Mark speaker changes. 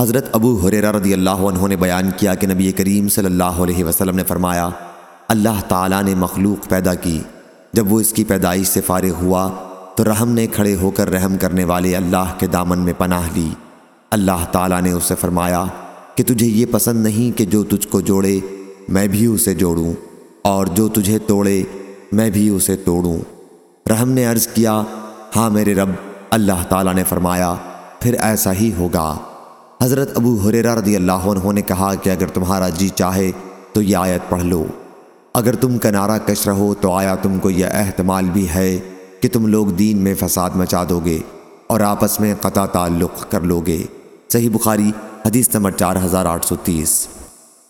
Speaker 1: حضرت ابو حریرہ رضی اللہ عنہ نے بیان کیا کہ نبی کریم صلی اللہ علیہ وسلم نے فرمایا، اللہ تعالیٰ نے مخلوق پیدا کی۔ جب وہ اس کی پیدائش سے فارغ ہوا، تو رحم نے کھڑے ہو کر رحم کرنے والے اللہ کے دامن میں پناہ لی۔ اللہ تعالیٰ نے اس سے فرمایا، کہ تجھے یہ پسند نہیں کہ جو تجھ کو جوڑے، میں بھی اسے جوڑوں، اور جو تجھے توڑے، میں بھی اسے توڑوں۔ رحم نے عرض کیا ہاں میرے رب، اللہ تعالیٰ نے فرمایا، پھر ایسا ہی ہوگا۔ حضرت ابو حریرہ رضی اللہ عنہ نے کہا کہ اگر تمہارا جی چاہے تو یہ آیت پڑھ لو۔ اگر تم کنارہ کش رہو تو آیا تم کو یہ احتمال بھی ہے کہ تم لوگ دین میں فساد مچا دو گے اور آپس میں قطع تعلق کر لوگے صحیح بخاری، حدیث نمبر چار ہزار آٹھ سو تیس۔